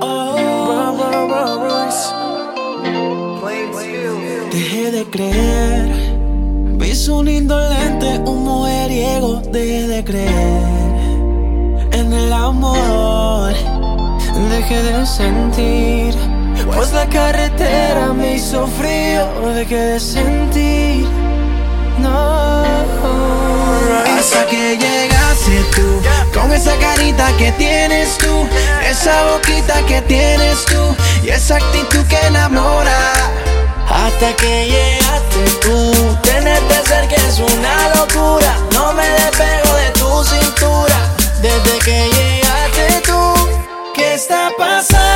Oh, Dejé de creer. Vi su indolente, un mujeriego. Dejé de creer en el amor. Dejé de sentir. Pues la carretera me hizo frío. Dejé de sentir. No. Hasta que llegaste tú, esa carita que tienes tú, esa boquita que tienes tú, y esa actitud que enamora. Hasta que llegaste tú, tenerte cerca es una locura, no me despego de tu cintura. Desde que llegaste tú, ¿qué está pasando?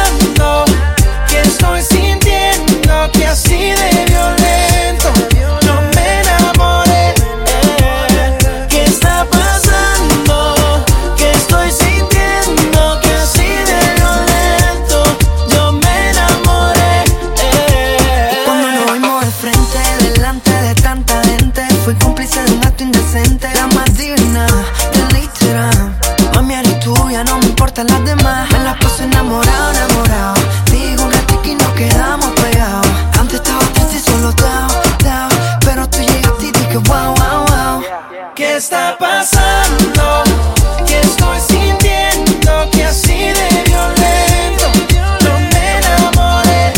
Está pasando? ¿Qué estoy sintiendo? Que así de violento yo me enamoré.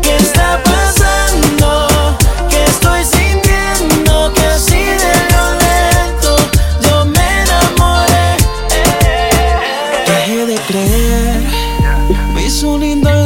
¿Qué está pasando? ¿Qué estoy sintiendo? Que así de violento yo me enamoré. Dejé de creer. Vi su indolente,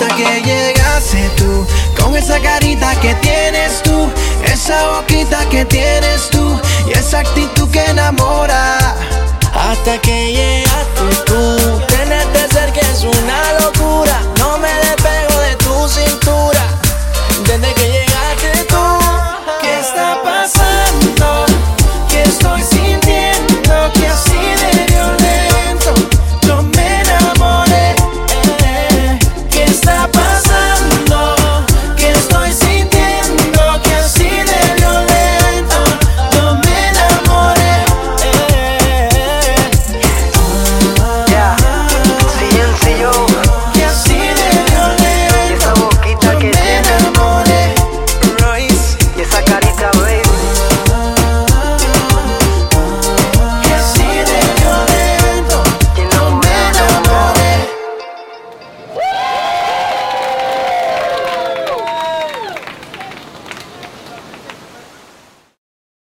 Hasta que llegaste tú, con esa carita que tienes tú, esa boquita que tienes tú, y esa actitud que enamora. Hasta que llegaste